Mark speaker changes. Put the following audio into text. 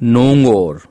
Speaker 1: nongor